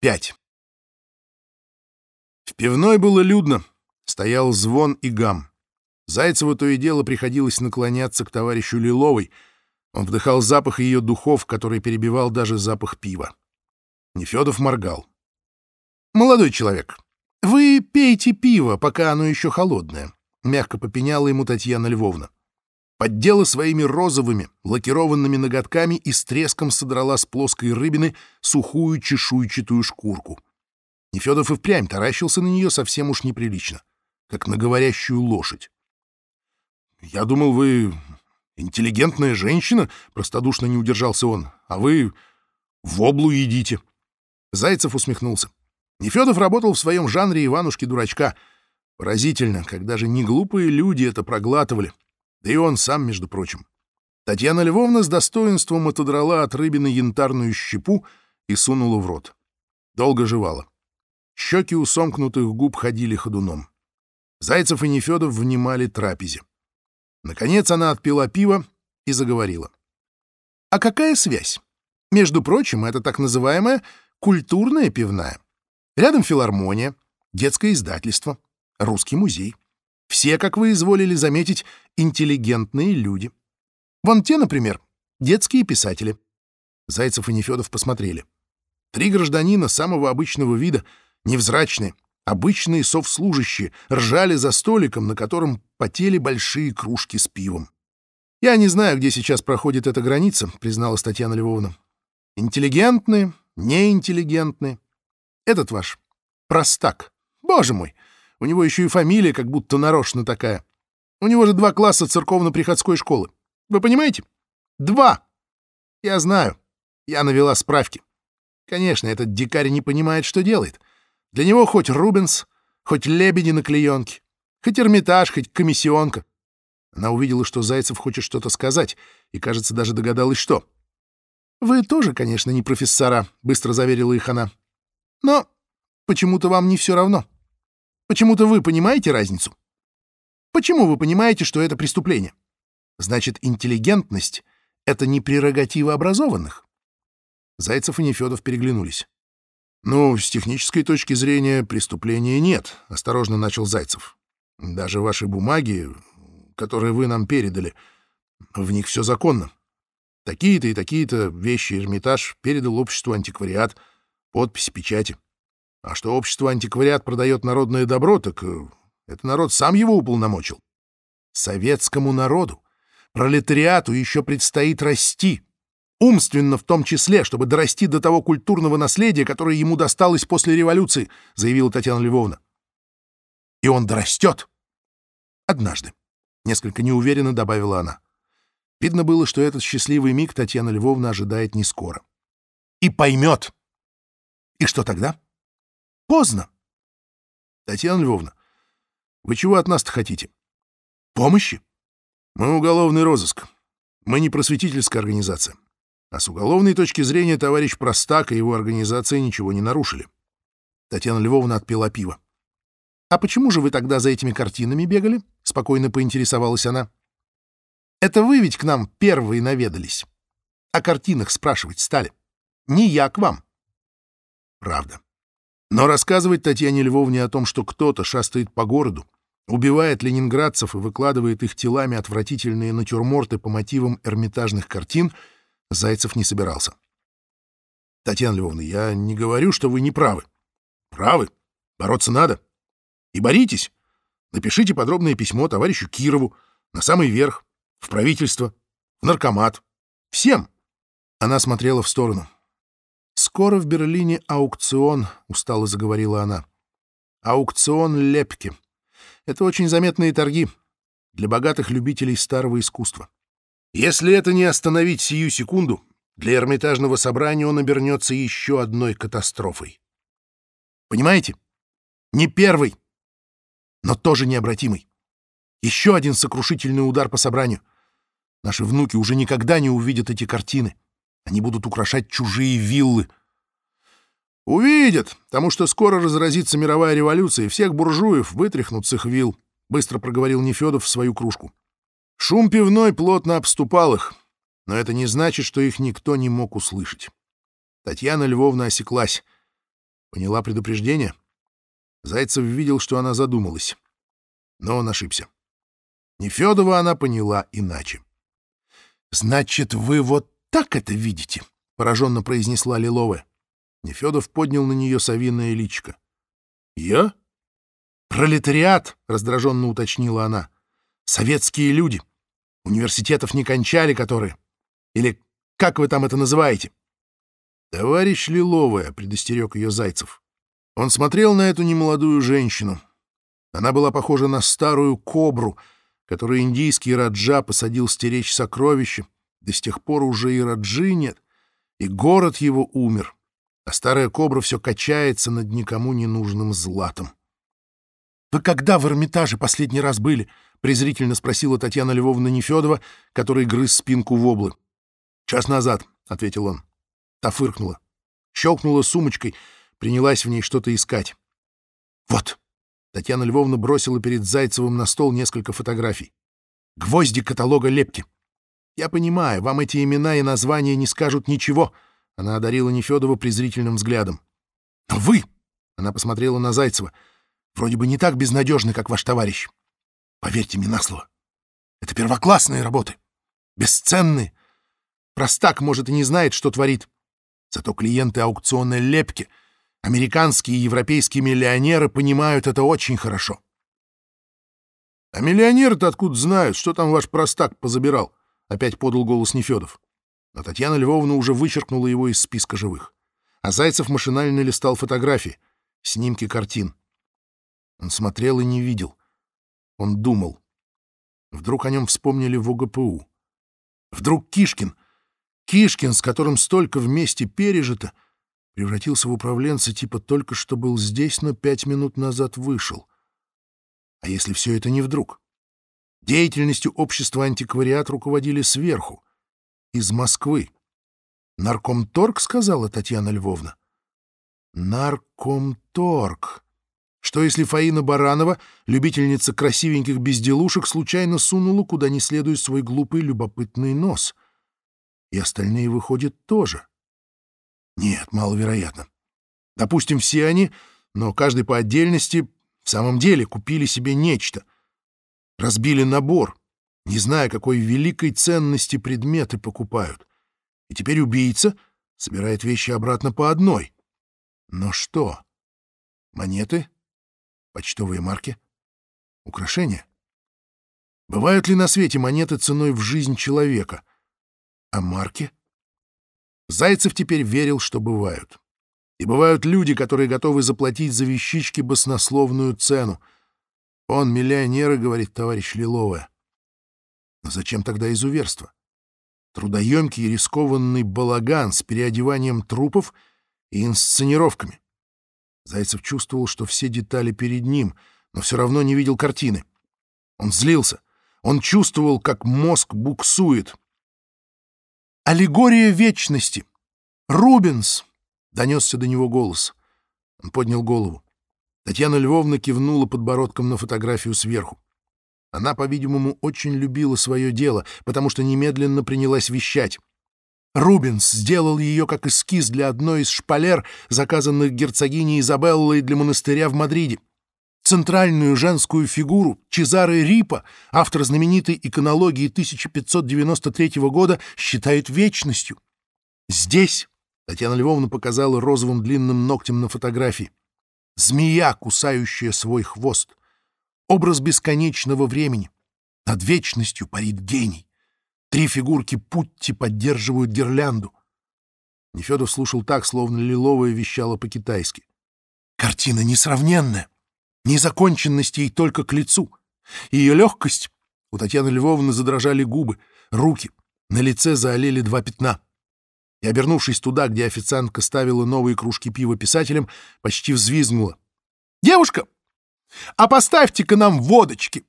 Пять. В пивной было людно. Стоял звон и гам. Зайцеву то и дело приходилось наклоняться к товарищу Лиловой. Он вдыхал запах ее духов, который перебивал даже запах пива. Нефедов моргал. «Молодой человек, вы пейте пиво, пока оно еще холодное», — мягко попеняла ему Татьяна Львовна. Поддела своими розовыми, лакированными ноготками и с треском содрала с плоской рыбины сухую чешуйчатую шкурку. Нефедов и впрямь таращился на нее совсем уж неприлично, как на говорящую лошадь. «Я думал, вы интеллигентная женщина», — простодушно не удержался он, «а вы в облу едите». Зайцев усмехнулся. Нефедов работал в своем жанре Иванушки-дурачка. Поразительно, когда же не глупые люди это проглатывали. Да и он сам, между прочим. Татьяна Львовна с достоинством отодрала от рыбины янтарную щепу и сунула в рот. Долго жевала. Щеки у сомкнутых губ ходили ходуном. Зайцев и Нефедов внимали трапезе. Наконец она отпила пиво и заговорила. А какая связь? Между прочим, это так называемая культурная пивная. Рядом филармония, детское издательство, русский музей. Все, как вы изволили заметить, интеллигентные люди. Вон те, например, детские писатели. Зайцев и Нефедов посмотрели. Три гражданина самого обычного вида, невзрачные, обычные совслужащие, ржали за столиком, на котором потели большие кружки с пивом. «Я не знаю, где сейчас проходит эта граница», — призналась Татьяна Львовна. «Интеллигентные, неинтеллигентные. Этот ваш простак. Боже мой, у него еще и фамилия как будто нарочно такая. У него же два класса церковно-приходской школы. Вы понимаете? Два! Я знаю. Я навела справки. Конечно, этот дикарь не понимает, что делает. Для него хоть Рубенс, хоть лебеди на клеенке, хоть Эрмитаж, хоть комиссионка. Она увидела, что Зайцев хочет что-то сказать, и, кажется, даже догадалась, что. «Вы тоже, конечно, не профессора», — быстро заверила их она. «Но почему-то вам не все равно». Почему-то вы понимаете разницу? Почему вы понимаете, что это преступление? Значит, интеллигентность — это не прерогатива образованных. Зайцев и Нефедов переглянулись. «Ну, с технической точки зрения преступления нет», — осторожно начал Зайцев. «Даже ваши бумаги, которые вы нам передали, в них все законно. Такие-то и такие-то вещи Эрмитаж передал обществу антиквариат, подписи, печати. А что общество антиквариат продает народное добро, так э, это народ сам его уполномочил. Советскому народу, пролетариату еще предстоит расти. Умственно в том числе, чтобы дорасти до того культурного наследия, которое ему досталось после революции, заявила Татьяна Львовна. И он дорастет. Однажды. Несколько неуверенно добавила она. Видно было, что этот счастливый миг Татьяна Львовна ожидает не скоро. И поймет. И что тогда? Поздно. Татьяна Львовна, вы чего от нас-то хотите? Помощи? Мы уголовный розыск. Мы не просветительская организация. А с уголовной точки зрения товарищ Простак и его организация ничего не нарушили. Татьяна Львовна отпила пиво. «А почему же вы тогда за этими картинами бегали?» — спокойно поинтересовалась она. «Это вы ведь к нам первые наведались. О картинах спрашивать стали. Не я к вам». «Правда. Но рассказывать Татьяне Львовне о том, что кто-то шастает по городу, убивает ленинградцев и выкладывает их телами отвратительные натюрморты по мотивам эрмитажных картин, Зайцев не собирался. «Татьяна Львовна, я не говорю, что вы не правы. Правы. Бороться надо. И боритесь. Напишите подробное письмо товарищу Кирову, на самый верх, в правительство, в наркомат. Всем!» Она смотрела в сторону. «Скоро в Берлине аукцион», — устало заговорила она. «Аукцион Лепки. Это очень заметные торги для богатых любителей старого искусства. Если это не остановить сию секунду, для Эрмитажного собрания он обернется еще одной катастрофой. Понимаете? Не первый, но тоже необратимый. Еще один сокрушительный удар по собранию. Наши внуки уже никогда не увидят эти картины. Они будут украшать чужие виллы. Увидят, потому что скоро разразится мировая революция, и всех буржуев вытряхнут с их вилл, — быстро проговорил Нефедов в свою кружку. Шум пивной плотно обступал их, но это не значит, что их никто не мог услышать. Татьяна Львовна осеклась. Поняла предупреждение? Зайцев видел, что она задумалась. Но он ошибся. Нефедова она поняла иначе. «Значит, вы вот так это видите?» — пораженно произнесла Лиловая. Нефедов поднял на нее совиное личико. «Я?» «Пролетариат!» — раздраженно уточнила она. «Советские люди. Университетов не кончали, которые... Или как вы там это называете?» «Товарищ Лиловая», — предостерег ее Зайцев. Он смотрел на эту немолодую женщину. Она была похожа на старую кобру, которую индийский Раджа посадил стеречь сокровища. До с тех пор уже и Раджи нет, и город его умер, а старая кобра все качается над никому не нужным златом. «Вы когда в Эрмитаже последний раз были?» — презрительно спросила Татьяна Львовна Нефедова, который грыз спинку воблы. «Час назад», — ответил он. Та фыркнула. Щелкнула сумочкой, принялась в ней что-то искать. «Вот!» — Татьяна Львовна бросила перед Зайцевым на стол несколько фотографий. «Гвозди каталога Лепки. Я понимаю, вам эти имена и названия не скажут ничего», — она одарила Нефедова презрительным взглядом. «Но вы!» — она посмотрела на Зайцева. «Вроде бы не так безнадежны, как ваш товарищ. Поверьте мне на слово. Это первоклассные работы. Бесценные. Простак, может, и не знает, что творит. Зато клиенты аукционной лепки, американские и европейские миллионеры понимают это очень хорошо. — А миллионеры-то откуда знают, что там ваш простак позабирал? — опять подал голос Нефедов. Но Татьяна Львовна уже вычеркнула его из списка живых. А Зайцев машинально листал фотографии, снимки картин. Он смотрел и не видел. Он думал. Вдруг о нем вспомнили в ОГПУ. Вдруг Кишкин — Кишкин, с которым столько вместе пережито, превратился в управленца типа только что был здесь, но пять минут назад вышел. А если все это не вдруг? Деятельностью общества антиквариат руководили сверху, из Москвы. «Наркомторг», — сказала Татьяна Львовна. «Наркомторг». Что если Фаина Баранова, любительница красивеньких безделушек, случайно сунула куда не следует свой глупый любопытный нос — и остальные, выходят, тоже. Нет, маловероятно. Допустим, все они, но каждый по отдельности, в самом деле купили себе нечто. Разбили набор, не зная, какой великой ценности предметы покупают. И теперь убийца собирает вещи обратно по одной. Но что? Монеты? Почтовые марки? Украшения? Бывают ли на свете монеты ценой в жизнь человека? А марки? Зайцев теперь верил, что бывают. И бывают люди, которые готовы заплатить за вещички баснословную цену. Он миллионер, говорит товарищ Лиловая. Но зачем тогда изуверство? Трудоемкий и рискованный балаган с переодеванием трупов и инсценировками. Зайцев чувствовал, что все детали перед ним, но все равно не видел картины. Он злился. Он чувствовал, как мозг буксует, «Аллегория вечности! Рубенс!» — донесся до него голос. Он поднял голову. Татьяна Львовна кивнула подбородком на фотографию сверху. Она, по-видимому, очень любила свое дело, потому что немедленно принялась вещать. Рубенс сделал ее как эскиз для одной из шпалер, заказанных герцогиней Изабеллой для монастыря в Мадриде. Центральную женскую фигуру Чезаре Рипа, автор знаменитой иконологии 1593 года, считает вечностью. Здесь, Татьяна Львовна показала розовым длинным ногтем на фотографии, змея, кусающая свой хвост. Образ бесконечного времени. Над вечностью парит гений. Три фигурки Путти поддерживают гирлянду. Нефедов слушал так, словно лиловая вещала по-китайски. Картина несравненная. Незаконченность ей только к лицу. Ее легкость... У Татьяны Львовны задрожали губы, руки. На лице заолели два пятна. И, обернувшись туда, где официантка ставила новые кружки пива писателям, почти взвизгнула. «Девушка, а поставьте-ка нам водочки!»